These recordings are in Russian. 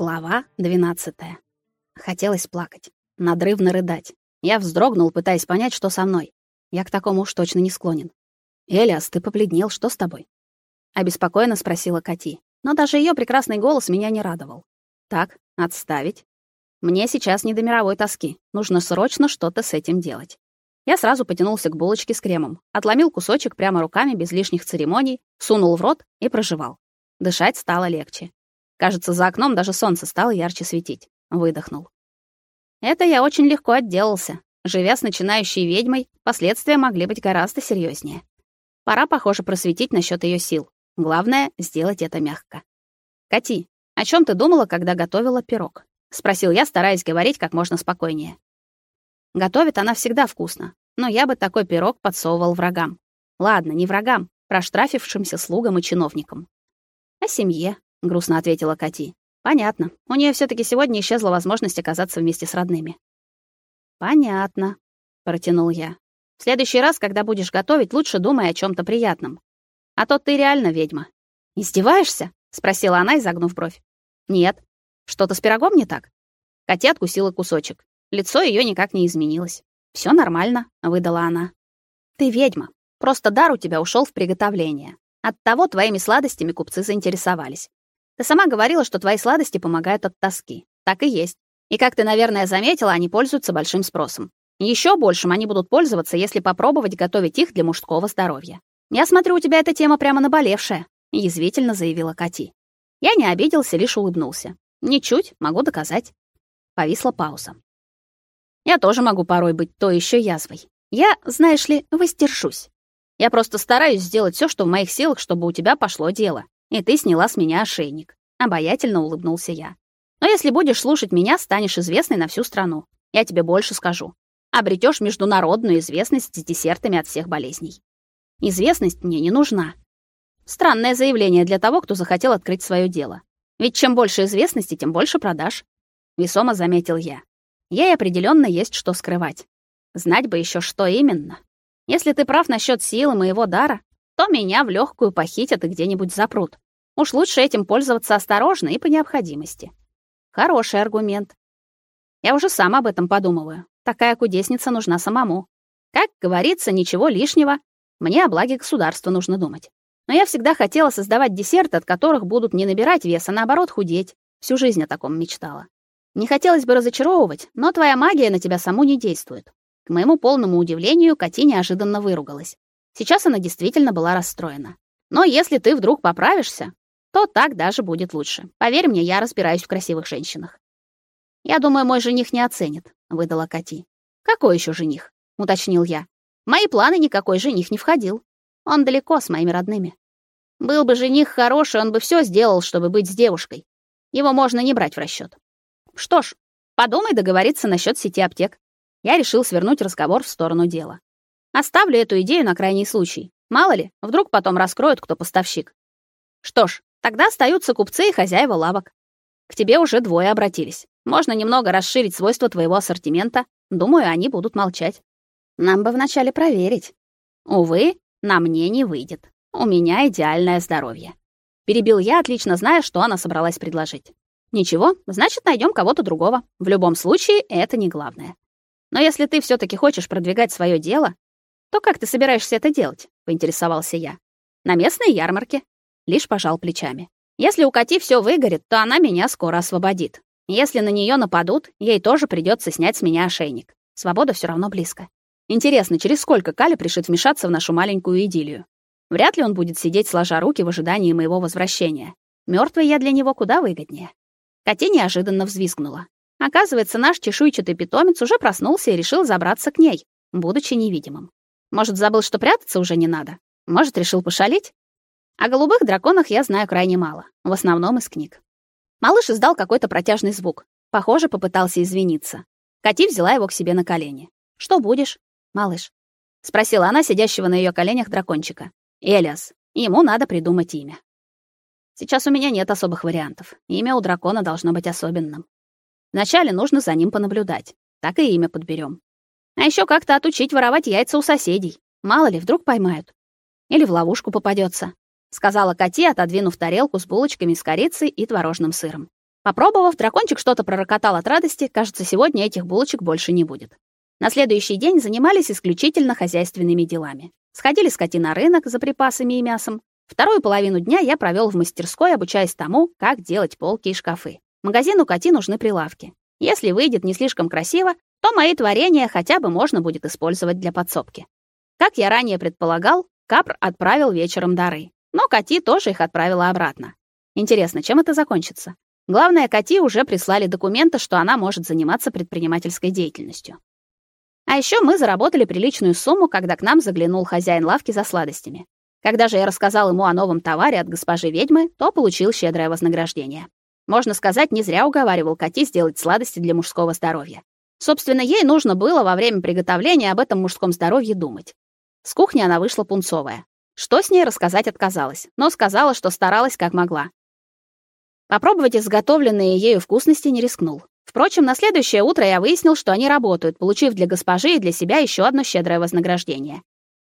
Глава 12. Хотелось плакать, надрывно рыдать. Я вздрогнул, пытаясь понять, что со мной. Я к такому уж точно не склонен. «Элиас, ты побледнел, что с тобой?» Обеспокоенно спросила Кати. Но даже ее прекрасный голос меня не радовал. «Так, отставить. Мне сейчас не до мировой тоски. Нужно срочно что-то с этим делать». Я сразу потянулся к булочке с кремом, отломил кусочек прямо руками без лишних церемоний, сунул в рот и прожевал. Дышать стало легче. Кажется, за окном даже солнце стало ярче светить. Выдохнул. Это я очень легко отделался. Живя с начинающей ведьмой, последствия могли быть гораздо серьезнее. Пора, похоже, просветить насчет ее сил. Главное — сделать это мягко. «Кати, о чем ты думала, когда готовила пирог?» — спросил я, стараясь говорить как можно спокойнее. Готовит она всегда вкусно, но я бы такой пирог подсовывал врагам. Ладно, не врагам, проштрафившимся слугам и чиновникам. О семье, грустно ответила Кати. Понятно. У нее все таки сегодня исчезла возможность оказаться вместе с родными. Понятно, протянул я. В следующий раз, когда будешь готовить, лучше думай о чем то приятном. А то ты реально ведьма. Издеваешься? спросила она, изогнув бровь. Нет. Что-то с пирогом не так? Катя откусила кусочек. Лицо ее никак не изменилось. Все нормально, выдала она. Ты ведьма. Просто дар у тебя ушел в приготовление. Оттого твоими сладостями купцы заинтересовались. Ты сама говорила, что твои сладости помогают от тоски. Так и есть. И как ты, наверное, заметила, они пользуются большим спросом. Еще большим они будут пользоваться, если попробовать готовить их для мужского здоровья. Я смотрю, у тебя эта тема прямо наболевшая, язвительно заявила Кати. Я не обиделся, лишь улыбнулся. Ничуть, могу доказать. Повисла пауза. Я тоже могу порой быть то еще язвой. Я, знаешь ли, воздержусь. Я просто стараюсь сделать все, что в моих силах, чтобы у тебя пошло дело и ты сняла с меня ошейник. Обаятельно улыбнулся я. Но если будешь слушать меня, станешь известной на всю страну. Я тебе больше скажу. Обретешь международную известность с десертами от всех болезней. Известность мне не нужна. Странное заявление для того, кто захотел открыть свое дело. Ведь чем больше известности, тем больше продаж. Весомо заметил я. Ей определенно есть что скрывать. Знать бы еще, что именно. Если ты прав насчет силы моего дара, то меня в легкую похитят и где-нибудь запрут. Уж лучше этим пользоваться осторожно и по необходимости. Хороший аргумент. Я уже сам об этом подумываю. Такая кудесница нужна самому. Как говорится, ничего лишнего. Мне о благе государства нужно думать. Но я всегда хотела создавать десерты, от которых будут не набирать вес, а наоборот худеть. Всю жизнь о таком мечтала. Не хотелось бы разочаровывать, но твоя магия на тебя саму не действует. К моему полному удивлению, Кати неожиданно выругалась. Сейчас она действительно была расстроена. Но если ты вдруг поправишься, то так даже будет лучше. Поверь мне, я разбираюсь в красивых женщинах. Я думаю, мой жених не оценит, выдала Кати. Какой еще жених? уточнил я. В мои планы никакой жених не входил. Он далеко с моими родными. Был бы жених хороший, он бы все сделал, чтобы быть с девушкой. Его можно не брать в расчет. Что ж, подумай договориться насчет сети аптек. Я решил свернуть разговор в сторону дела. Оставлю эту идею на крайний случай. Мало ли, вдруг потом раскроют, кто поставщик. Что ж, тогда остаются купцы и хозяева лавок. К тебе уже двое обратились. Можно немного расширить свойства твоего ассортимента. Думаю, они будут молчать. Нам бы вначале проверить. Увы, на мне не выйдет. У меня идеальное здоровье. Перебил я, отлично зная, что она собралась предложить. Ничего, значит, найдем кого-то другого. В любом случае, это не главное. Но если ты все таки хочешь продвигать свое дело, то как ты собираешься это делать? поинтересовался я. На местной ярмарке. Лишь пожал плечами. Если у Кати все выгорит, то она меня скоро освободит. Если на нее нападут, ей тоже придется снять с меня ошейник. Свобода все равно близко. Интересно, через сколько Кали решит вмешаться в нашу маленькую идиллию? Вряд ли он будет сидеть сложа руки в ожидании моего возвращения. Мертвый я для него куда выгоднее. Катя неожиданно взвизгнула. Оказывается, наш чешуйчатый питомец уже проснулся и решил забраться к ней, будучи невидимым. Может, забыл, что прятаться уже не надо? Может, решил пошалить? О голубых драконах я знаю крайне мало, в основном из книг. Малыш издал какой-то протяжный звук. Похоже, попытался извиниться. Кати взяла его к себе на колени. «Что будешь, малыш?» — спросила она сидящего на ее коленях дракончика. «Элиас. Ему надо придумать имя». Сейчас у меня нет особых вариантов. Имя у дракона должно быть особенным. Вначале нужно за ним понаблюдать. Так и имя подберем. А еще как-то отучить воровать яйца у соседей. Мало ли, вдруг поймают. Или в ловушку попадется, сказала Кати, отодвинув тарелку с булочками с корицей и творожным сыром. Попробовав, дракончик что-то пророкотал от радости, кажется, сегодня этих булочек больше не будет. На следующий день занимались исключительно хозяйственными делами. Сходили с коти на рынок за припасами и мясом. Вторую половину дня я провел в мастерской, обучаясь тому, как делать полки и шкафы. Магазину коти нужны прилавки. Если выйдет не слишком красиво, то мои творения хотя бы можно будет использовать для подсобки. Как я ранее предполагал, Капр отправил вечером дары, но Кати тоже их отправила обратно. Интересно, чем это закончится? Главное, Кати уже прислали документы, что она может заниматься предпринимательской деятельностью. А еще мы заработали приличную сумму, когда к нам заглянул хозяин лавки за сладостями. Когда же я рассказал ему о новом товаре от госпожи ведьмы, то получил щедрое вознаграждение. Можно сказать, не зря уговаривал Кати сделать сладости для мужского здоровья. Собственно, ей нужно было во время приготовления об этом мужском здоровье думать. С кухни она вышла пунцовая. Что с ней рассказать отказалась, но сказала, что старалась как могла. Попробовать изготовленные ею вкусности не рискнул. Впрочем, на следующее утро я выяснил, что они работают, получив для госпожи и для себя еще одно щедрое вознаграждение.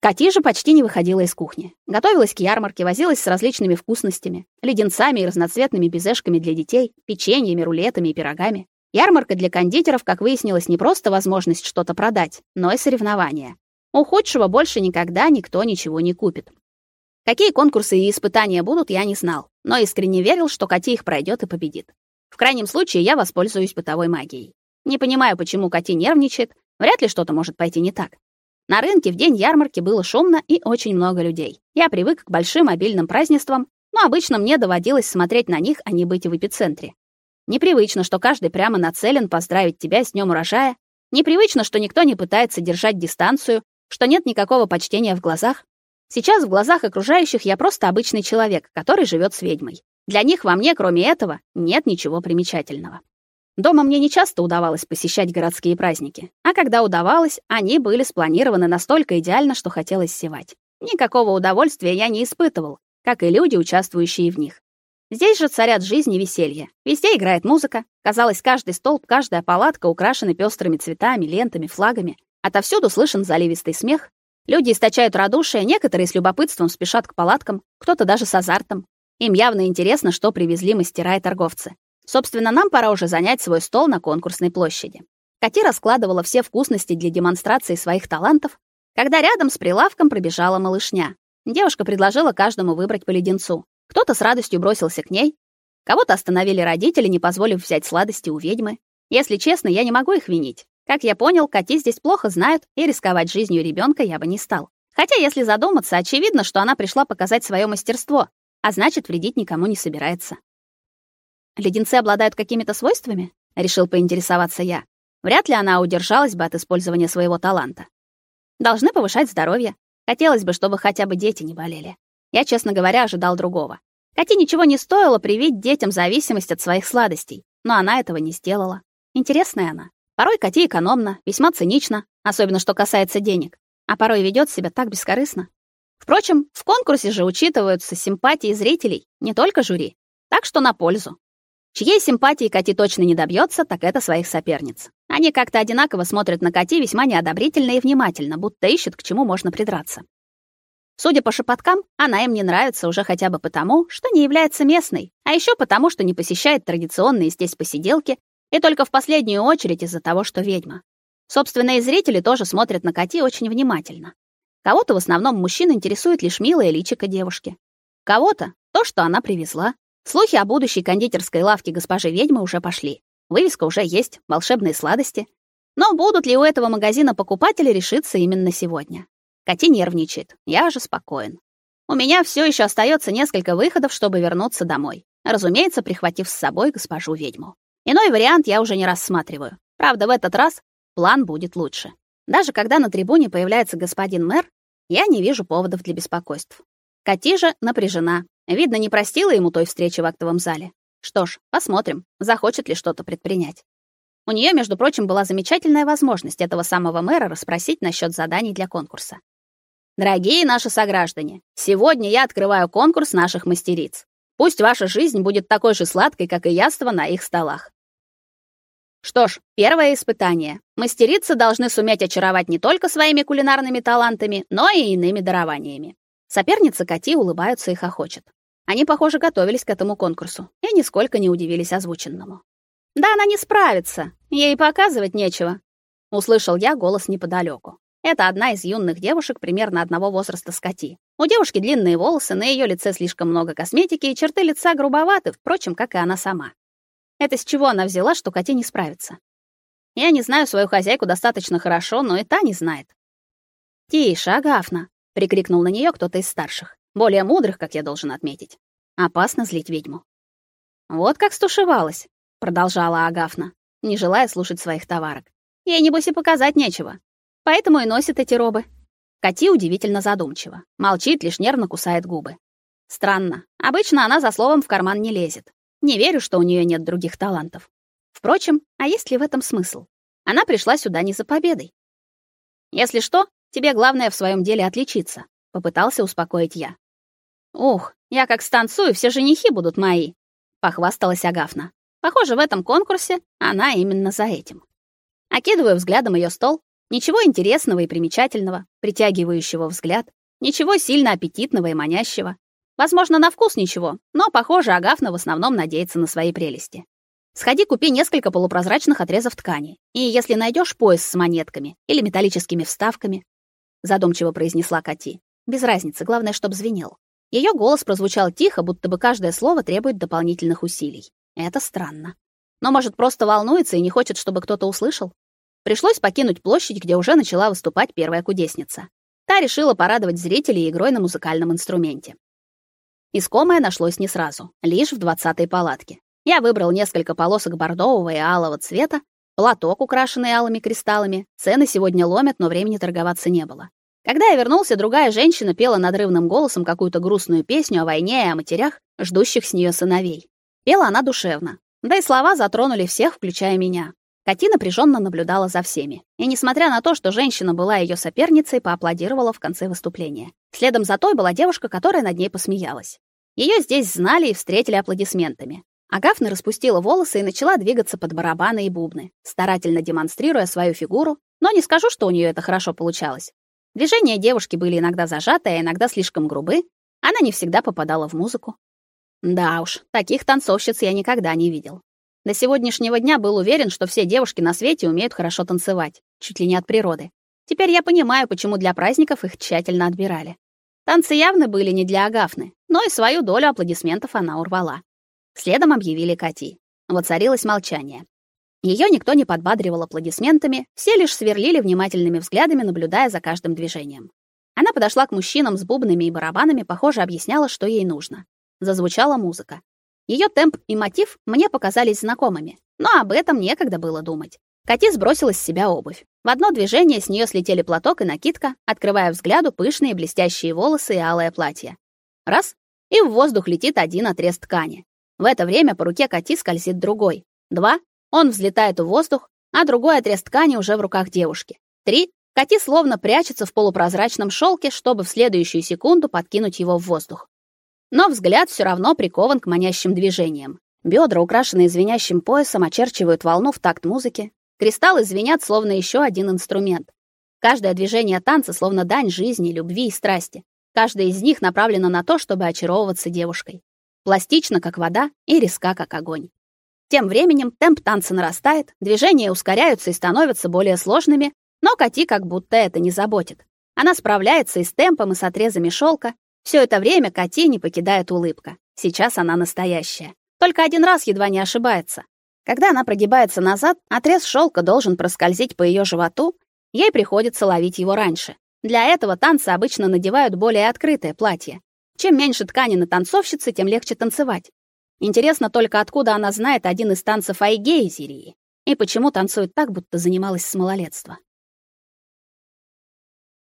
Кати же почти не выходила из кухни. Готовилась к ярмарке, возилась с различными вкусностями, леденцами и разноцветными безешками для детей, печеньями, рулетами и пирогами. Ярмарка для кондитеров, как выяснилось, не просто возможность что-то продать, но и соревнование. У худшего больше никогда никто ничего не купит. Какие конкурсы и испытания будут, я не знал, но искренне верил, что Кати их пройдет и победит. В крайнем случае я воспользуюсь бытовой магией. Не понимаю, почему Кати нервничает, вряд ли что-то может пойти не так. На рынке в день ярмарки было шумно и очень много людей. Я привык к большим мобильным празднествам, но обычно мне доводилось смотреть на них, а не быть в эпицентре. Непривычно, что каждый прямо нацелен поздравить тебя с днем урожая. Непривычно, что никто не пытается держать дистанцию, что нет никакого почтения в глазах, Сейчас в глазах окружающих я просто обычный человек, который живет с ведьмой. Для них во мне, кроме этого, нет ничего примечательного. Дома мне не часто удавалось посещать городские праздники, а когда удавалось, они были спланированы настолько идеально, что хотелось севать. Никакого удовольствия я не испытывал, как и люди, участвующие в них. Здесь же царят жизнь и веселье. Везде играет музыка. Казалось, каждый столб, каждая палатка украшены пестрыми цветами, лентами, флагами. Отовсюду слышен заливистый смех, Люди источают радушие, некоторые с любопытством спешат к палаткам, кто-то даже с азартом. Им явно интересно, что привезли мастера и торговцы. Собственно, нам пора уже занять свой стол на конкурсной площади. Кати раскладывала все вкусности для демонстрации своих талантов, когда рядом с прилавком пробежала малышня. Девушка предложила каждому выбрать по леденцу. Кто-то с радостью бросился к ней, кого-то остановили родители, не позволив взять сладости у ведьмы. Если честно, я не могу их винить. Как я понял, коти здесь плохо знают, и рисковать жизнью ребенка я бы не стал. Хотя, если задуматься, очевидно, что она пришла показать свое мастерство, а значит, вредить никому не собирается. Леденцы обладают какими-то свойствами? решил поинтересоваться я. Вряд ли она удержалась бы от использования своего таланта. Должны повышать здоровье. Хотелось бы, чтобы хотя бы дети не болели. Я, честно говоря, ожидал другого. Кати ничего не стоило привить детям зависимость от своих сладостей, но она этого не сделала. Интересная она. Порой Кати экономна, весьма цинична, особенно что касается денег, а порой ведет себя так бескорыстно. Впрочем, в конкурсе же учитываются симпатии зрителей, не только жюри, так что на пользу. Чьей симпатии Кати точно не добьется, так это своих соперниц. Они как-то одинаково смотрят на Кати весьма неодобрительно и внимательно, будто ищут, к чему можно придраться. Судя по шепоткам, она им не нравится уже хотя бы потому, что не является местной, а еще потому, что не посещает традиционные здесь посиделки и только в последнюю очередь из-за того, что ведьма. Собственно, и зрители тоже смотрят на Кати очень внимательно. Кого-то в основном мужчин интересует лишь милая личико девушки. Кого-то то, что она привезла. Слухи о будущей кондитерской лавке госпожи ведьмы уже пошли. Вывеска уже есть, волшебные сладости. Но будут ли у этого магазина покупатели, решится именно сегодня. Кати нервничает, я же спокоен. У меня все еще остается несколько выходов, чтобы вернуться домой. Разумеется, прихватив с собой госпожу ведьму. Иной вариант я уже не рассматриваю. Правда, в этот раз план будет лучше. Даже когда на трибуне появляется господин мэр, я не вижу поводов для беспокойств. Кати же напряжена. Видно, не простила ему той встречи в актовом зале. Что ж, посмотрим, захочет ли что-то предпринять. У нее, между прочим, была замечательная возможность этого самого мэра расспросить насчет заданий для конкурса. Дорогие наши сограждане, сегодня я открываю конкурс наших мастериц. Пусть ваша жизнь будет такой же сладкой, как и яство на их столах. Что ж, первое испытание. Мастерицы должны суметь очаровать не только своими кулинарными талантами, но и иными дарованиями. Соперницы Кати улыбаются и хохочут. Они, похоже, готовились к этому конкурсу и нисколько не удивились озвученному. «Да она не справится, ей показывать нечего», — услышал я голос неподалеку. Это одна из юных девушек примерно одного возраста с Кати. У девушки длинные волосы, на ее лице слишком много косметики, и черты лица грубоваты, впрочем, как и она сама. Это с чего она взяла, что Кати не справится? Я не знаю свою хозяйку достаточно хорошо, но и та не знает. «Тише, Агафна!» — прикрикнул на нее кто-то из старших. Более мудрых, как я должен отметить. Опасно злить ведьму. «Вот как стушевалась», — продолжала Агафна, не желая слушать своих товарок. «Ей, небось, и показать нечего. Поэтому и носит эти робы. Кати удивительно задумчива. Молчит, лишь нервно кусает губы. Странно. Обычно она за словом в карман не лезет. Не верю, что у нее нет других талантов. Впрочем, а есть ли в этом смысл? Она пришла сюда не за победой. Если что, тебе главное в своем деле отличиться, попытался успокоить я. Ух, я как станцую, все женихи будут мои, похвасталась Агафна. Похоже, в этом конкурсе она именно за этим. Окидываю взглядом ее стол, Ничего интересного и примечательного, притягивающего взгляд, ничего сильно аппетитного и манящего. Возможно, на вкус ничего, но, похоже, Агафна в основном надеется на свои прелести. Сходи, купи несколько полупрозрачных отрезов ткани. И если найдешь пояс с монетками или металлическими вставками, задумчиво произнесла Кати. Без разницы, главное, чтобы звенел. Ее голос прозвучал тихо, будто бы каждое слово требует дополнительных усилий. Это странно. Но, может, просто волнуется и не хочет, чтобы кто-то услышал? Пришлось покинуть площадь, где уже начала выступать первая кудесница. Та решила порадовать зрителей игрой на музыкальном инструменте. Искомое нашлось не сразу, лишь в двадцатой палатке. Я выбрал несколько полосок бордового и алого цвета, платок, украшенный алыми кристаллами. Цены сегодня ломят, но времени торговаться не было. Когда я вернулся, другая женщина пела надрывным голосом какую-то грустную песню о войне и о матерях, ждущих с нее сыновей. Пела она душевно. Да и слова затронули всех, включая меня. Кати напряженно наблюдала за всеми. И несмотря на то, что женщина была ее соперницей, поаплодировала в конце выступления. Следом за той была девушка, которая над ней посмеялась. Ее здесь знали и встретили аплодисментами. Агафна распустила волосы и начала двигаться под барабаны и бубны, старательно демонстрируя свою фигуру, но не скажу, что у нее это хорошо получалось. Движения девушки были иногда зажаты, а иногда слишком грубы. Она не всегда попадала в музыку. Да уж, таких танцовщиц я никогда не видел. До сегодняшнего дня был уверен, что все девушки на свете умеют хорошо танцевать, чуть ли не от природы. Теперь я понимаю, почему для праздников их тщательно отбирали. Танцы явно были не для Агафны, но и свою долю аплодисментов она урвала. Следом объявили Кати. Воцарилось молчание. Ее никто не подбадривал аплодисментами, все лишь сверлили внимательными взглядами, наблюдая за каждым движением. Она подошла к мужчинам с бубнами и барабанами, похоже, объясняла, что ей нужно. Зазвучала музыка. Ее темп и мотив мне показались знакомыми, но об этом некогда было думать. Кати сбросила с себя обувь. В одно движение с нее слетели платок и накидка, открывая взгляду пышные блестящие волосы и алое платье. Раз — и в воздух летит один отрез ткани. В это время по руке Кати скользит другой. Два — он взлетает в воздух, а другой отрез ткани уже в руках девушки. Три — Кати словно прячется в полупрозрачном шелке, чтобы в следующую секунду подкинуть его в воздух. Но взгляд все равно прикован к манящим движениям. Бедра, украшенные звенящим поясом, очерчивают волну в такт музыки. Кристаллы звенят, словно еще один инструмент. Каждое движение танца словно дань жизни, любви и страсти. Каждое из них направлено на то, чтобы очаровываться девушкой. Пластично, как вода, и резка, как огонь. Тем временем темп танца нарастает, движения ускоряются и становятся более сложными, но Кати как будто это не заботит. Она справляется и с темпом, и с отрезами шелка, все это время Кати не покидает улыбка. Сейчас она настоящая. Только один раз едва не ошибается. Когда она прогибается назад, отрез шелка должен проскользить по ее животу, ей приходится ловить его раньше. Для этого танцы обычно надевают более открытое платье. Чем меньше ткани на танцовщице, тем легче танцевать. Интересно только, откуда она знает один из танцев Айгеи Зирии и почему танцует так, будто занималась с малолетства.